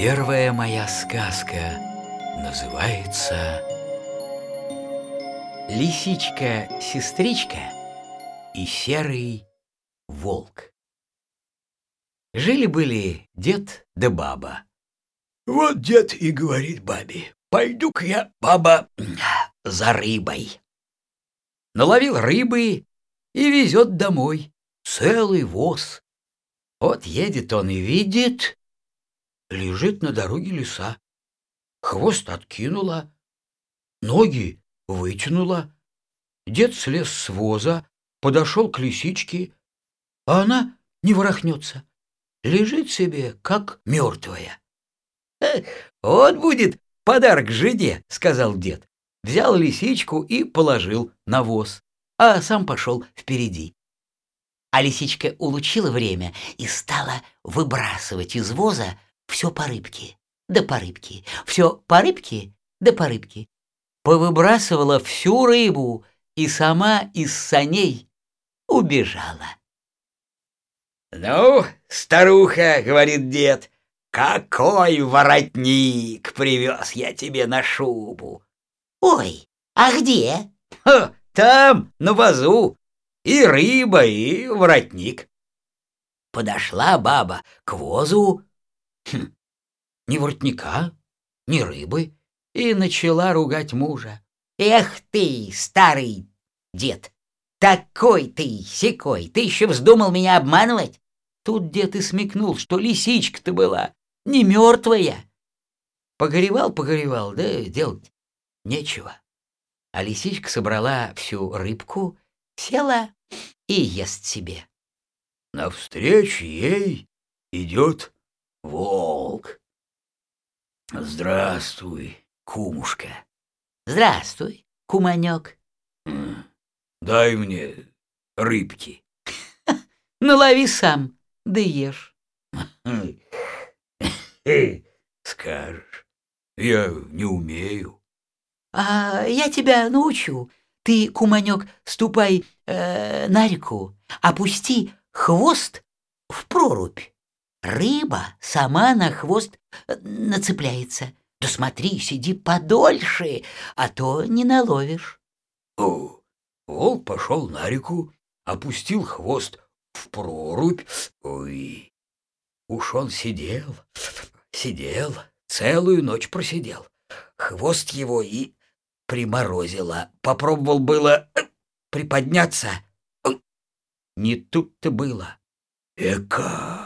Первая моя сказка называется Лисичка-сестричка и серый волк. Жили-были дед да баба. Вот дед и говорит бабе, пойду-ка я, баба, за рыбой. Наловил рыбы и везет домой целый воз. Вот едет он и видит, лежит на дороге лиса. Хвост откинула, ноги вытянула. Дед слез с воза, подошел к лисичке, а она не ворохнется. Лежит себе, как мертвая. «Э, «Вот будет подарок жене», — сказал дед. Взял лисичку и положил на воз, а сам пошел впереди. А лисичка улучила время и стала выбрасывать из воза все по рыбке, да по рыбке, все по рыбке, да по рыбке. Повыбрасывала всю рыбу и сама из саней убежала. «Ну, старуха, — говорит дед, — какой воротник привез я тебе на шубу!» «Ой, а где?» Ха, «Там, на вазу, и рыба, и воротник». Подошла баба к возу, Хм, ни воротника, ни рыбы, и начала ругать мужа. «Эх ты, старый дед! Такой ты, секой! Ты еще вздумал меня обманывать?» Тут дед и смекнул, что лисичка-то была не мертвая. Погоревал, погоревал, да делать нечего. А лисичка собрала всю рыбку, села и ест себе. Навстречу ей идет волк. Здравствуй, кумушка. Здравствуй, куманек. Дай мне рыбки. Налови сам, да ешь. Скажешь, я не умею. А я тебя научу. Ты, куманек, ступай э, на реку, опусти хвост в прорубь. Рыба сама на хвост э, нацепляется. Да смотри, сиди подольше, а то не наловишь. О, волк пошел на реку, опустил хвост в прорубь. Ой, уж он сидел, сидел, целую ночь просидел. Хвост его и приморозило. Попробовал было э, приподняться. Не тут-то было. Эка!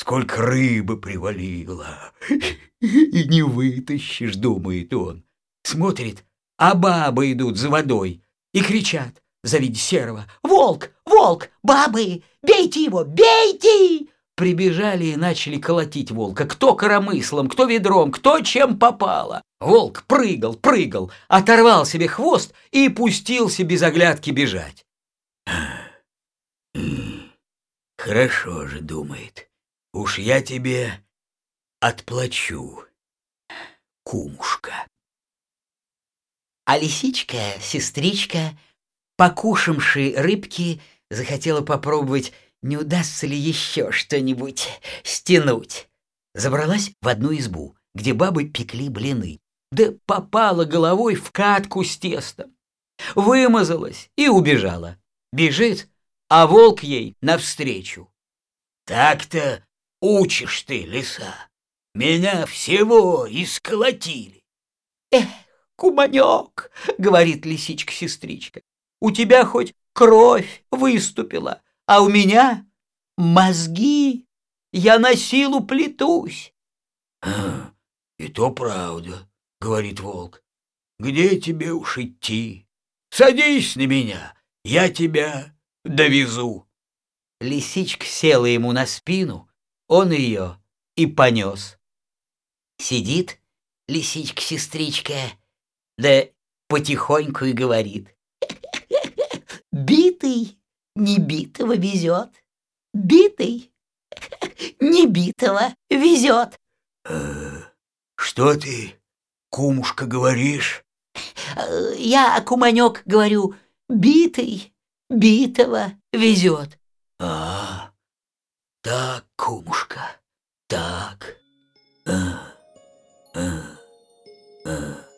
Сколько рыбы привалило! И не вытащишь, думает он. Смотрит, а бабы идут за водой и кричат, завидя серого. «Волк! Волк! Бабы! Бейте его! Бейте!» Прибежали и начали колотить волка. Кто коромыслом, кто ведром, кто чем попало. Волк прыгал, прыгал, оторвал себе хвост и пустился без оглядки бежать. «Хорошо же, — думает, Уж я тебе отплачу, кумушка. А лисичка, сестричка, покушавши рыбки, захотела попробовать, не удастся ли еще что-нибудь стянуть. Забралась в одну избу, где бабы пекли блины, да попала головой в катку с тестом. Вымазалась и убежала. Бежит, а волк ей навстречу. Так-то учишь ты, лиса? Меня всего исколотили. Эх, куманек, говорит лисичка-сестричка, у тебя хоть кровь выступила, а у меня мозги. Я на силу плетусь. А, и то правда, говорит волк. Где тебе уж идти? Садись на меня, я тебя довезу. Лисичка села ему на спину, он ее и понес. Сидит лисичка-сестричка, да потихоньку и говорит. Битый не битого везет, битый не битого везет. Э, что ты, кумушка, говоришь? Я, куманек, говорю, битый битого везет. А, так, кумушка, так. А, а, а.